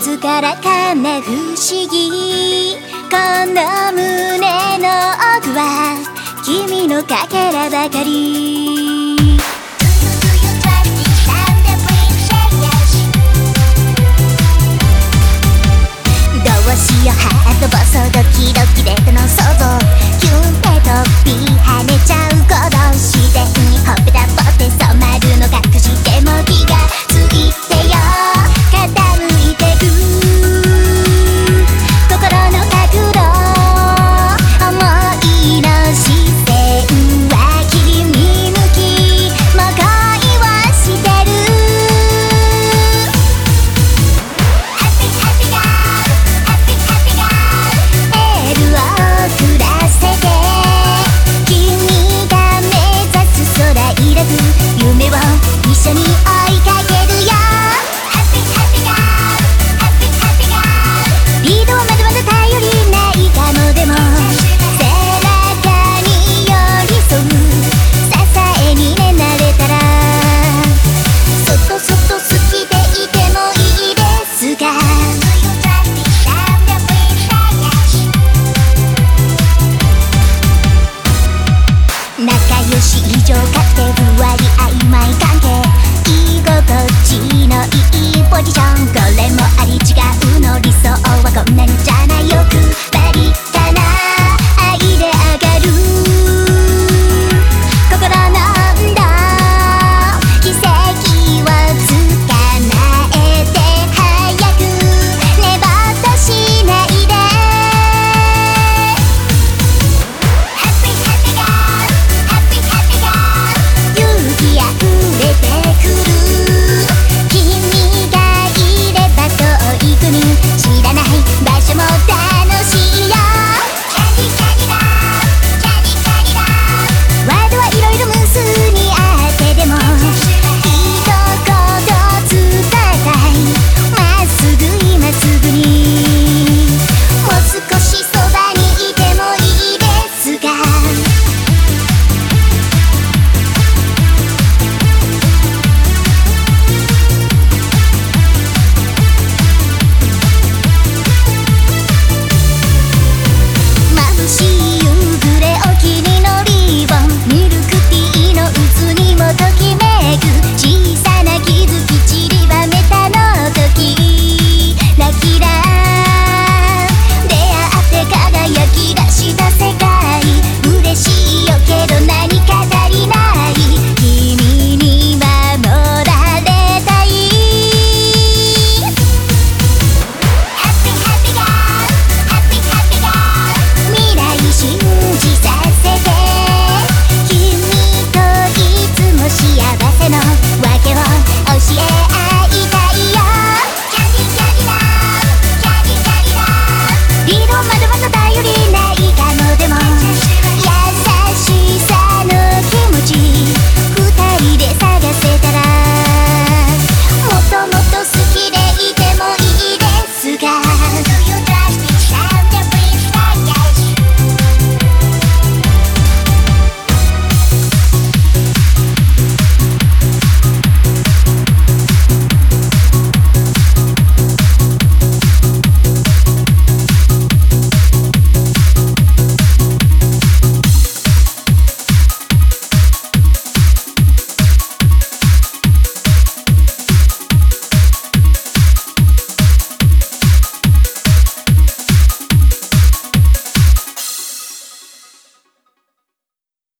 つからかんな不思議この胸の奥は君のかけらばかり。